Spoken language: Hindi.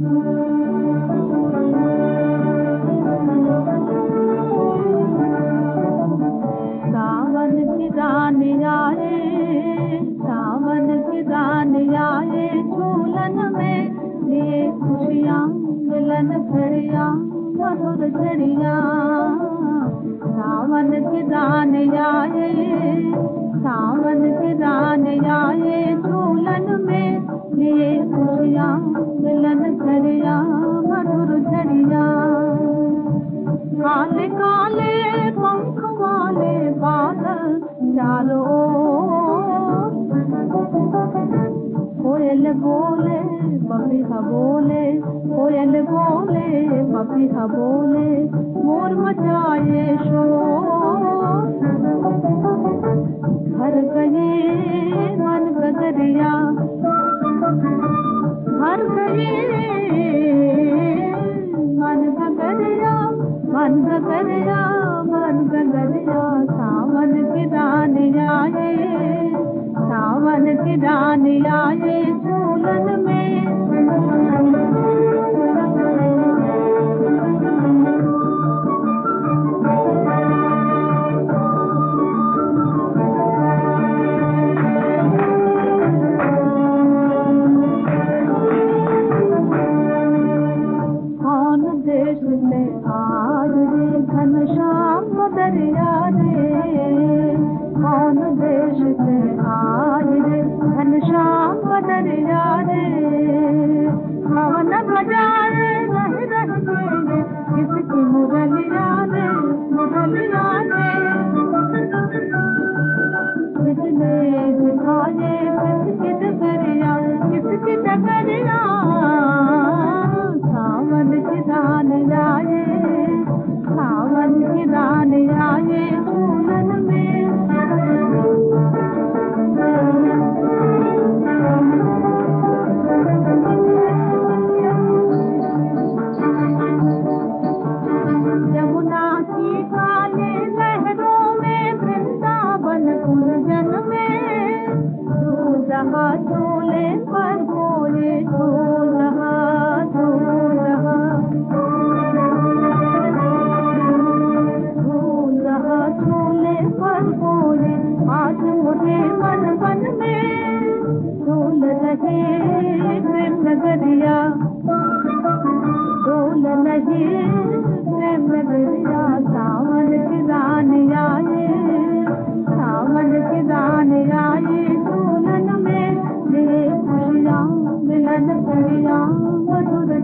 सावन की दान आए, सावन की दान आए झूलन में लिए खुशियाँ मिलन घड़िया, मधुर घड़िया। सावन की रानी आए, सावन की रानी आए चारों। कोयल बोले बबीहा बोले कोयल बोले बबीहा बोले झूलन में। देश से आज रे घनश्याम दरिया दान आए सावन के आए पूनन में। यमुना की काले में, वृंदावन कुंजन में जहाँ चोले पर बोले तो ಮಧುರ